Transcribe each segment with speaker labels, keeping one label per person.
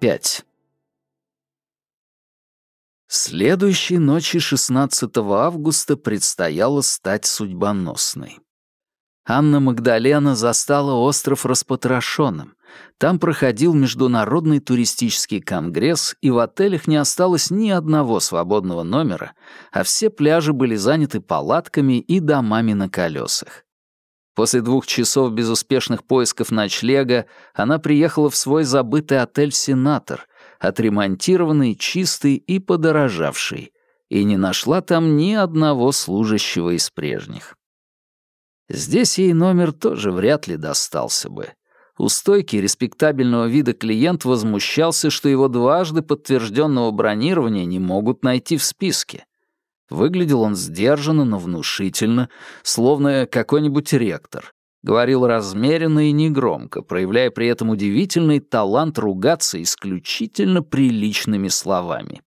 Speaker 1: Пять. Следующей ночи 16 августа предстояло стать судьбоносной. Анна Магдалена застала остров распотрошенным. Там проходил международный туристический конгресс, и в отелях не осталось ни одного свободного номера, а все пляжи были заняты палатками и домами на колесах. После двух часов безуспешных поисков ночлега она приехала в свой забытый отель «Сенатор», отремонтированный, чистый и подорожавший, и не нашла там ни одного служащего из прежних. Здесь ей номер тоже вряд ли достался бы. У стойки респектабельного вида клиент возмущался, что его дважды подтвержденного бронирования не могут найти в списке. Выглядел он сдержанно, но внушительно, словно какой-нибудь ректор. Говорил размеренно и негромко, проявляя при этом удивительный талант ругаться исключительно приличными словами.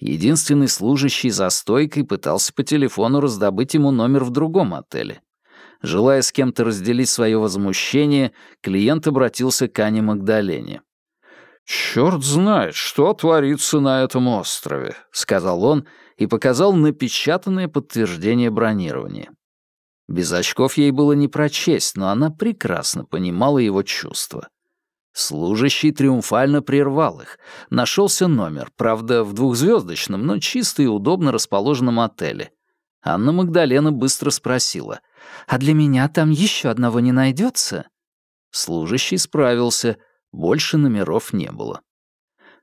Speaker 1: Единственный служащий за стойкой пытался по телефону раздобыть ему номер в другом отеле. Желая с кем-то разделить свое возмущение, клиент обратился к Ане Магдалене. «Чёрт знает, что творится на этом острове», — сказал он и показал напечатанное подтверждение бронирования. Без очков ей было не прочесть, но она прекрасно понимала его чувства. Служащий триумфально прервал их. Нашелся номер, правда, в двухзвездочном, но чисто и удобно расположенном отеле. Анна Магдалена быстро спросила, «А для меня там еще одного не найдется?» Служащий справился, больше номеров не было.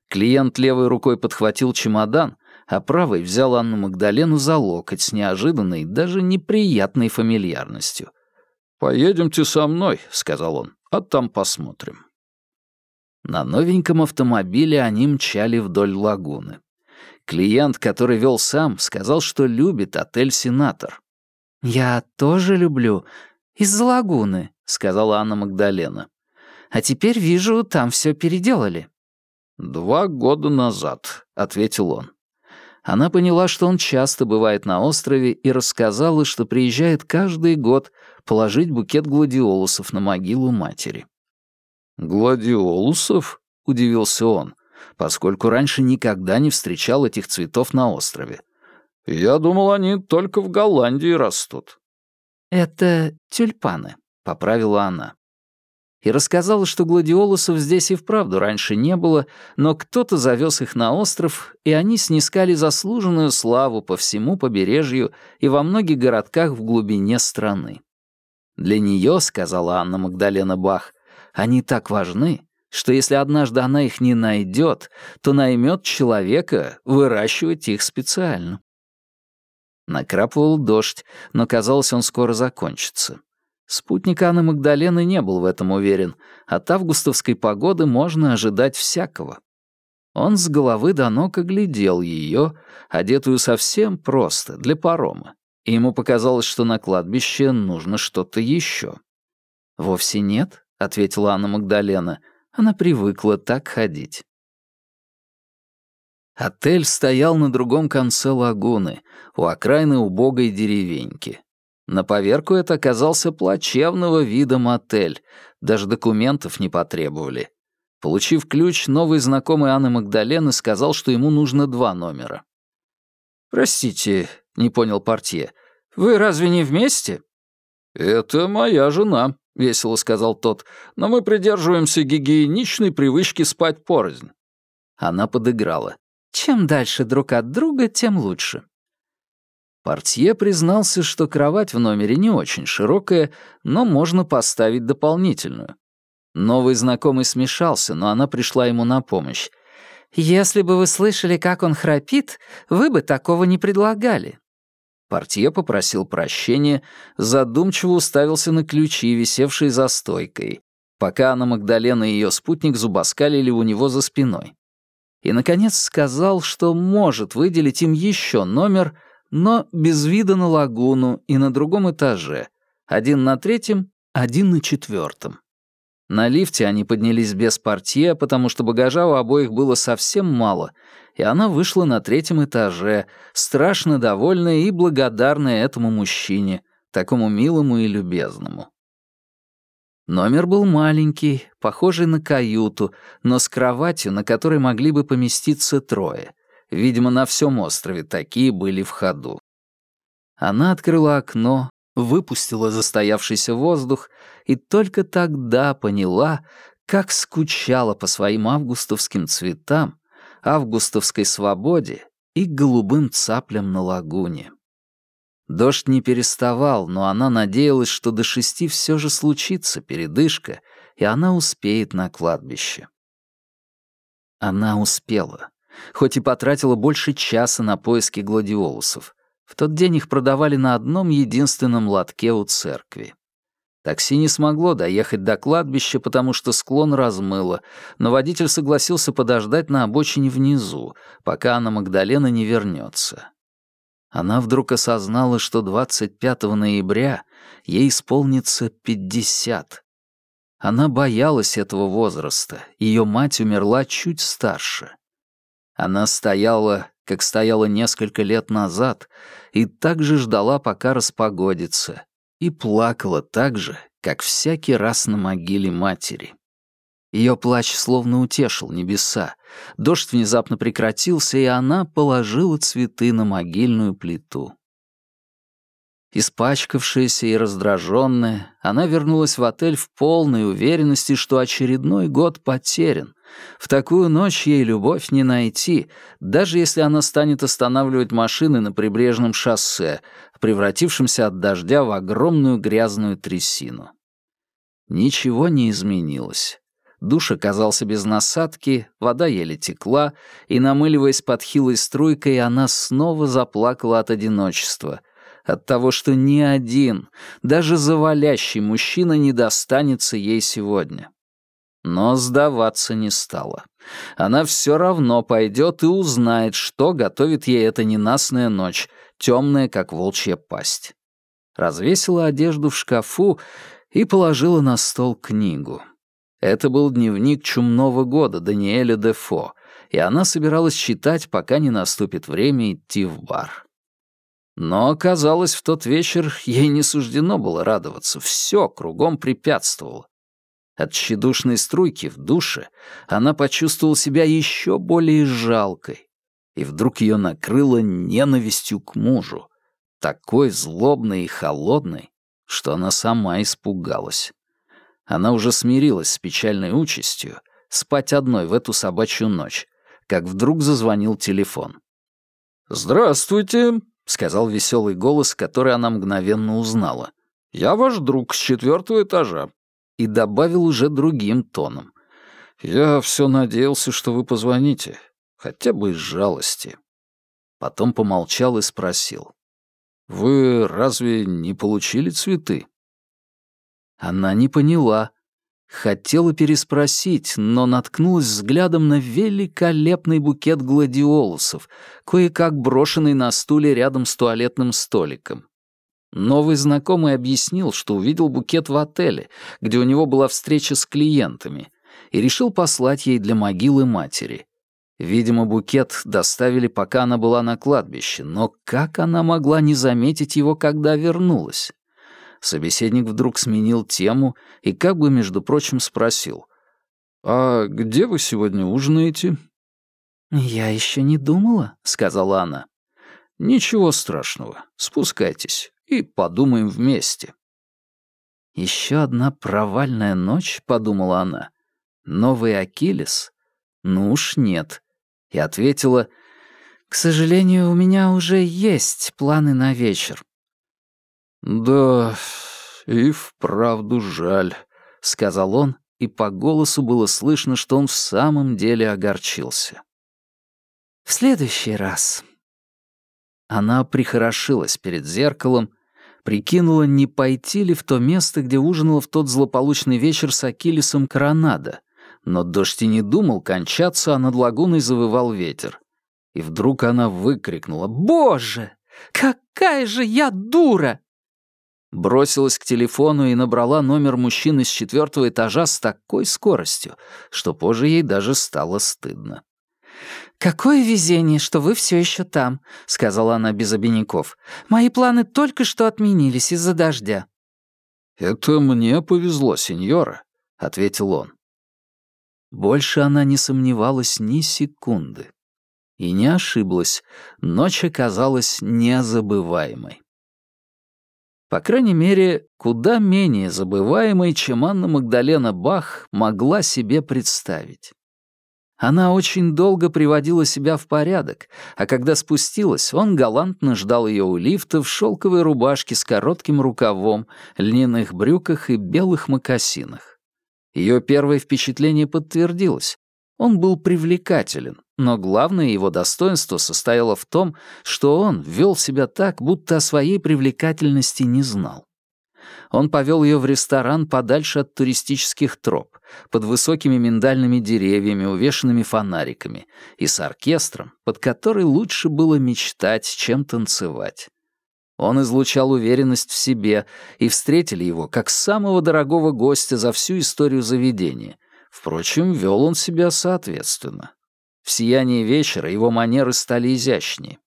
Speaker 1: Клиент левой рукой подхватил чемодан, а правой взял Анну Магдалену за локоть с неожиданной, даже неприятной фамильярностью. «Поедемте со мной», — сказал он, — «а там посмотрим». На новеньком автомобиле они мчали вдоль лагуны. Клиент, который вел сам, сказал, что любит отель «Сенатор». «Я тоже люблю. Из-за лагуны», — сказала Анна Магдалена. «А теперь вижу, там все переделали». «Два года назад», — ответил он. Она поняла, что он часто бывает на острове, и рассказала, что приезжает каждый год положить букет гладиолусов на могилу матери. «Гладиолусов?» — удивился он, поскольку раньше никогда не встречал этих цветов на острове. «Я думал, они только в Голландии растут». «Это тюльпаны», — поправила она и рассказала, что гладиолусов здесь и вправду раньше не было, но кто-то завез их на остров, и они снискали заслуженную славу по всему побережью и во многих городках в глубине страны. Для нее, сказала Анна Магдалена Бах, они так важны, что если однажды она их не найдет, то наймет человека выращивать их специально. Накрапывал дождь, но казалось, он скоро закончится. Спутник Анны Магдалены не был в этом уверен. От августовской погоды можно ожидать всякого. Он с головы до ног оглядел ее, одетую совсем просто, для парома, и ему показалось, что на кладбище нужно что-то еще. «Вовсе нет», — ответила Анна Магдалена. Она привыкла так ходить. Отель стоял на другом конце лагуны, у окраины убогой деревеньки. На поверку это оказался плачевного вида мотель, даже документов не потребовали. Получив ключ, новый знакомый Анны Магдалены сказал, что ему нужно два номера. «Простите», — не понял портье, — «вы разве не вместе?» «Это моя жена», — весело сказал тот, «но мы придерживаемся гигиеничной привычки спать порознь». Она подыграла. «Чем дальше друг от друга, тем лучше». Портье признался, что кровать в номере не очень широкая, но можно поставить дополнительную. Новый знакомый смешался, но она пришла ему на помощь. «Если бы вы слышали, как он храпит, вы бы такого не предлагали». Портье попросил прощения, задумчиво уставился на ключи, висевшие за стойкой, пока Анна Магдалена и ее спутник зубоскалили у него за спиной. И, наконец, сказал, что может выделить им еще номер — но без вида на лагуну и на другом этаже, один на третьем, один на четвертом. На лифте они поднялись без портье, потому что багажа у обоих было совсем мало, и она вышла на третьем этаже, страшно довольная и благодарная этому мужчине, такому милому и любезному. Номер был маленький, похожий на каюту, но с кроватью, на которой могли бы поместиться трое. Видимо, на всем острове такие были в ходу. Она открыла окно, выпустила застоявшийся воздух и только тогда поняла, как скучала по своим августовским цветам, августовской свободе и голубым цаплям на лагуне. Дождь не переставал, но она надеялась, что до шести все же случится передышка, и она успеет на кладбище. Она успела, хоть и потратила больше часа на поиски гладиолусов. В тот день их продавали на одном единственном лотке у церкви. Такси не смогло доехать до кладбища, потому что склон размыло, но водитель согласился подождать на обочине внизу, пока Анна Магдалена не вернется. Она вдруг осознала, что 25 ноября ей исполнится 50. Она боялась этого возраста, ее мать умерла чуть старше. Она стояла, как стояла несколько лет назад, и также ждала, пока распогодится, и плакала так же, как всякий раз на могиле матери. Ее плач словно утешил небеса. Дождь внезапно прекратился, и она положила цветы на могильную плиту. Испачкавшаяся и раздраженная, она вернулась в отель в полной уверенности, что очередной год потерян. В такую ночь ей любовь не найти, даже если она станет останавливать машины на прибрежном шоссе, превратившемся от дождя в огромную грязную трясину. Ничего не изменилось. Душ оказался без насадки, вода еле текла, и, намыливаясь под хилой струйкой, она снова заплакала от одиночества, от того, что ни один, даже завалящий мужчина не достанется ей сегодня. Но сдаваться не стала. Она все равно пойдет и узнает, что готовит ей эта ненастная ночь, темная, как волчья пасть. Развесила одежду в шкафу и положила на стол книгу. Это был дневник чумного года Даниэля Дефо, и она собиралась читать, пока не наступит время идти в бар. Но, казалось, в тот вечер ей не суждено было радоваться, все кругом препятствовало. От тщедушной струйки в душе она почувствовала себя еще более жалкой, и вдруг ее накрыло ненавистью к мужу, такой злобной и холодной, что она сама испугалась. Она уже смирилась с печальной участью спать одной в эту собачью ночь, как вдруг зазвонил телефон. «Здравствуйте», — сказал веселый голос, который она мгновенно узнала. «Я ваш друг с четвертого этажа». И добавил уже другим тоном. «Я все надеялся, что вы позвоните, хотя бы из жалости». Потом помолчал и спросил. «Вы разве не получили цветы?» Она не поняла. Хотела переспросить, но наткнулась взглядом на великолепный букет гладиолусов, кое-как брошенный на стуле рядом с туалетным столиком. Новый знакомый объяснил, что увидел букет в отеле, где у него была встреча с клиентами, и решил послать ей для могилы матери. Видимо, букет доставили, пока она была на кладбище, но как она могла не заметить его, когда вернулась? Собеседник вдруг сменил тему и как бы, между прочим, спросил. «А где вы сегодня ужинаете?»
Speaker 2: «Я еще не думала», — сказала она.
Speaker 1: «Ничего страшного. Спускайтесь и подумаем вместе».
Speaker 2: «Еще одна провальная ночь», — подумала она. «Новый Акилес? Ну уж нет». И ответила, «К сожалению, у меня уже есть планы на вечер.
Speaker 1: «Да, и вправду жаль», — сказал он, и по голосу было слышно, что он в самом деле огорчился.
Speaker 2: «В следующий раз».
Speaker 1: Она прихорошилась перед зеркалом, прикинула, не пойти ли в то место, где ужинала в тот злополучный вечер с Акилисом Коронадо, но дождь и не думал кончаться, а над лагуной завывал ветер. И вдруг она выкрикнула «Боже, какая же я дура!» Бросилась к телефону и набрала номер мужчины с четвертого этажа с такой скоростью, что позже ей даже стало стыдно.
Speaker 2: «Какое везение, что вы все еще там», — сказала она без обиняков. «Мои планы только что отменились из-за дождя».
Speaker 1: «Это мне повезло, сеньора», — ответил он. Больше она не сомневалась ни секунды. И не ошиблась, ночь оказалась незабываемой. По крайней мере, куда менее забываемой, чем Анна Магдалена Бах могла себе представить. Она очень долго приводила себя в порядок, а когда спустилась, он галантно ждал ее у лифта в шелковой рубашке с коротким рукавом, льняных брюках и белых мокасинах. Ее первое впечатление подтвердилось. Он был привлекателен, но главное его достоинство состояло в том, что он вел себя так, будто о своей привлекательности не знал. Он повел ее в ресторан подальше от туристических троп, под высокими миндальными деревьями, увешанными фонариками, и с оркестром, под который лучше было мечтать, чем танцевать. Он излучал уверенность в себе, и встретили его как самого дорогого гостя за всю историю заведения. Впрочем, вел он себя соответственно. В сиянии вечера его манеры стали изящнее.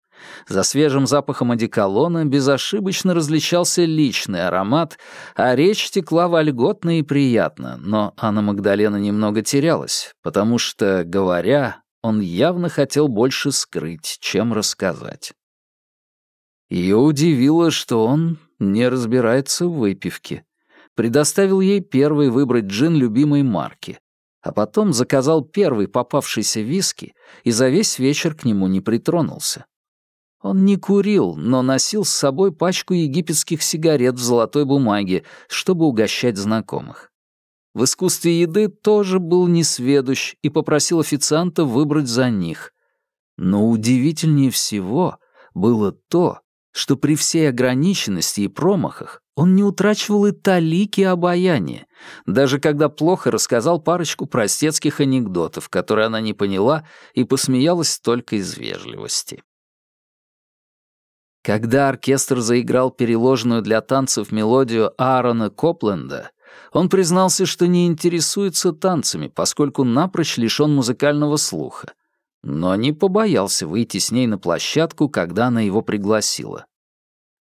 Speaker 1: За свежим запахом одеколона безошибочно различался личный аромат, а речь текла вольготно и приятно, но Анна Магдалена немного терялась, потому что, говоря, он явно хотел больше скрыть, чем рассказать. Ее удивило, что он не разбирается в выпивке. Предоставил ей первый выбрать джин любимой марки, а потом заказал первый попавшийся виски и за весь вечер к нему не притронулся. Он не курил, но носил с собой пачку египетских сигарет в золотой бумаге, чтобы угощать знакомых. В искусстве еды тоже был несведущ и попросил официанта выбрать за них. Но удивительнее всего было то, что при всей ограниченности и промахах он не утрачивал и талики обаяния, даже когда плохо рассказал парочку простецких анекдотов, которые она не поняла и посмеялась только из вежливости. Когда оркестр заиграл переложенную для танцев мелодию Аарона Копленда, он признался, что не интересуется танцами, поскольку напрочь лишён музыкального слуха, но не побоялся выйти с ней на площадку, когда она его пригласила.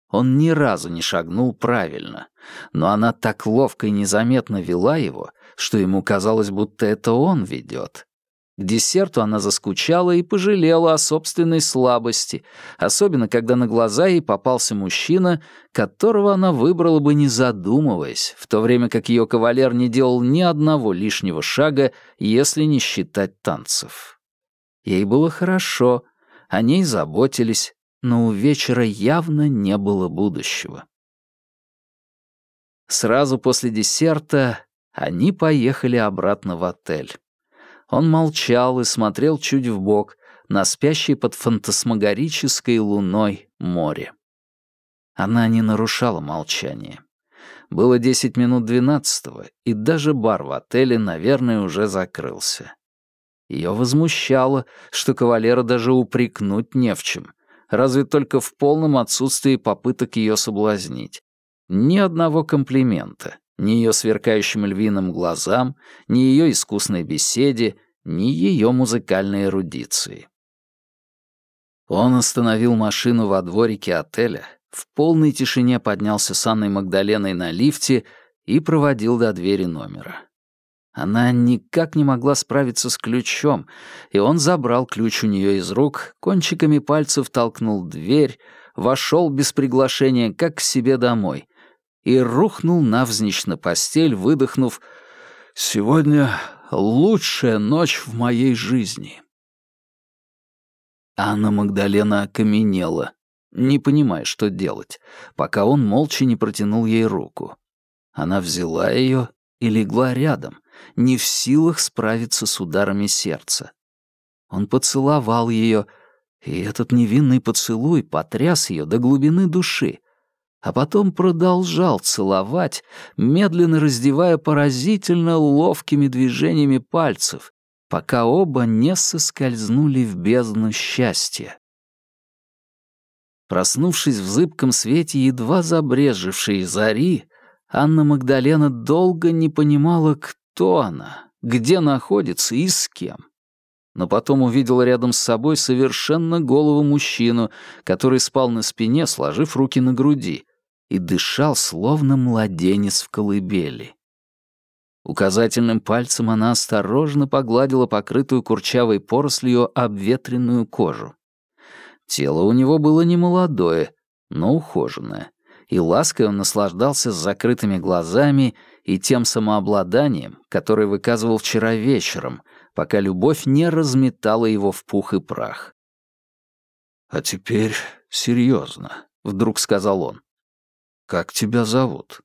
Speaker 1: Он ни разу не шагнул правильно, но она так ловко и незаметно вела его, что ему казалось, будто это он ведет. К десерту она заскучала и пожалела о собственной слабости, особенно когда на глаза ей попался мужчина, которого она выбрала бы не задумываясь, в то время как ее кавалер не делал ни одного лишнего шага, если не считать танцев. Ей было хорошо, о ней заботились, но у вечера явно не было будущего. Сразу после десерта они поехали обратно в отель. Он молчал и смотрел чуть вбок на спящее под фантасмагорической луной море. Она не нарушала молчание. Было десять минут двенадцатого, и даже бар в отеле, наверное, уже закрылся. Ее возмущало, что кавалера даже упрекнуть не в чем, разве только в полном отсутствии попыток ее соблазнить. Ни одного комплимента, ни ее сверкающим львиным глазам, ни ее искусной беседе, ни ее музыкальной эрудиции. Он остановил машину во дворике отеля, в полной тишине поднялся с Анной Магдаленой на лифте и проводил до двери номера. Она никак не могла справиться с ключом, и он забрал ключ у нее из рук, кончиками пальцев толкнул дверь, вошел без приглашения, как к себе домой, и рухнул навзничь на постель, выдохнув «Сегодня лучшая ночь в моей жизни». Анна Магдалена окаменела, не понимая, что делать, пока он молча не протянул ей руку. Она взяла ее и легла рядом, не в силах справиться с ударами сердца. Он поцеловал ее, и этот невинный поцелуй потряс ее до глубины души, а потом продолжал целовать, медленно раздевая поразительно ловкими движениями пальцев, пока оба не соскользнули в бездну счастья. Проснувшись в зыбком свете едва забрезжившей зари, Анна Магдалена долго не понимала, кто она, где находится и с кем. Но потом увидела рядом с собой совершенно голого мужчину, который спал на спине, сложив руки на груди, и дышал, словно младенец в колыбели. Указательным пальцем она осторожно погладила покрытую курчавой порослью обветренную кожу. Тело у него было не молодое, но ухоженное, и лаской он наслаждался с закрытыми глазами и тем самообладанием, которое выказывал вчера вечером, пока любовь не разметала его в пух и прах. «А теперь серьезно», — вдруг сказал он. «Как тебя зовут?»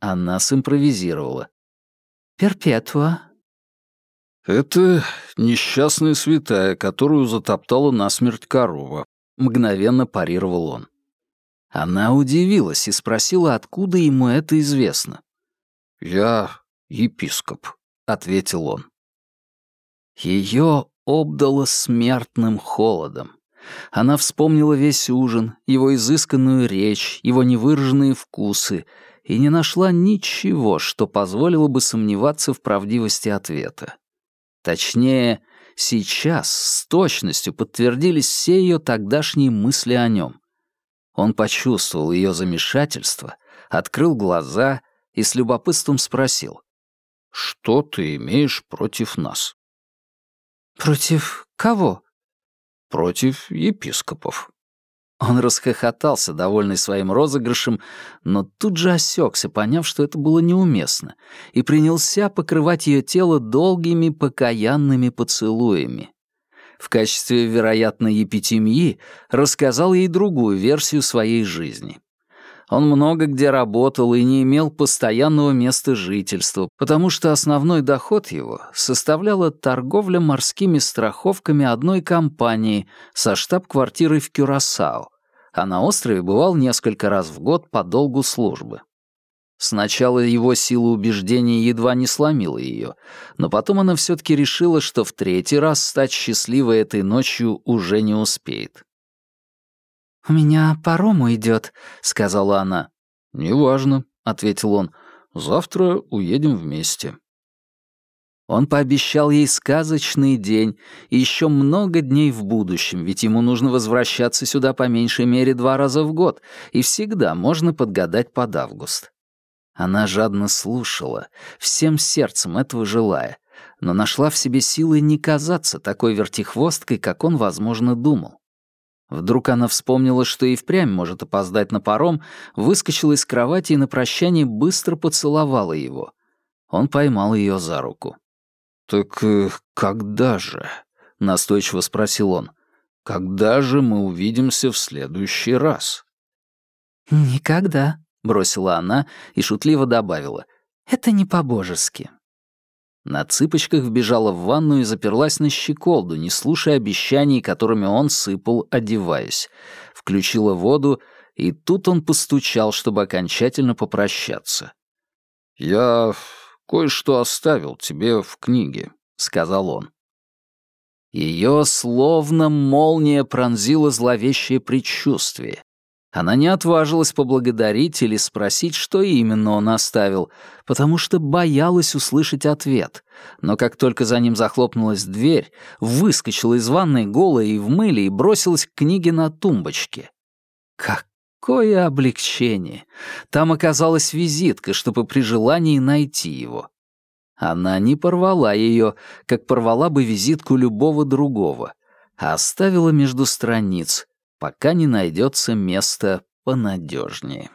Speaker 1: Она симпровизировала. «Перпетуа». «Это несчастная святая, которую затоптала насмерть корова», — мгновенно парировал он. Она удивилась и спросила, откуда ему это известно. «Я епископ», — ответил он. Ее обдало смертным холодом. Она вспомнила весь ужин, его изысканную речь, его невыраженные вкусы и не нашла ничего, что позволило бы сомневаться в правдивости ответа. Точнее, сейчас с точностью подтвердились все ее тогдашние мысли о нем. Он почувствовал ее замешательство, открыл глаза и с любопытством спросил. «Что ты имеешь против нас?» «Против кого?» «Против епископов». Он расхохотался, довольный своим розыгрышем, но тут же осекся, поняв, что это было неуместно, и принялся покрывать ее тело долгими покаянными поцелуями. В качестве вероятной епитемьи рассказал ей другую версию своей жизни. Он много где работал и не имел постоянного места жительства, потому что основной доход его составляла торговля морскими страховками одной компании со штаб-квартирой в Кюрасао, а на острове бывал несколько раз в год по долгу службы. Сначала его сила убеждения едва не сломила ее, но потом она все-таки решила, что в третий раз стать счастливой этой ночью уже не успеет. «У меня паром уйдет», — сказала она. «Неважно», — ответил он. «Завтра уедем вместе». Он пообещал ей сказочный день и еще много дней в будущем, ведь ему нужно возвращаться сюда по меньшей мере два раза в год, и всегда можно подгадать под август. Она жадно слушала, всем сердцем этого желая, но нашла в себе силы не казаться такой вертихвосткой, как он, возможно, думал. Вдруг она вспомнила, что и впрямь может опоздать на паром, выскочила из кровати и на прощание быстро поцеловала его. Он поймал ее за руку. «Так э, когда же?» — настойчиво спросил он. «Когда же мы увидимся в следующий раз?» «Никогда», — бросила она и шутливо добавила. «Это не по-божески». На цыпочках вбежала в ванну и заперлась на щеколду, не слушая обещаний, которыми он сыпал, одеваясь. Включила воду, и тут он постучал, чтобы окончательно попрощаться. «Я кое-что оставил тебе в книге», — сказал он. Ее словно молния пронзила зловещее предчувствие. Она не отважилась поблагодарить или спросить, что именно он оставил, потому что боялась услышать ответ. Но как только за ним захлопнулась дверь, выскочила из ванной голая и в мыле и бросилась к книге на тумбочке. Какое облегчение! Там оказалась визитка, чтобы при желании найти его. Она не порвала ее, как порвала бы визитку любого другого, а оставила между страниц — пока не найдется место понадежнее.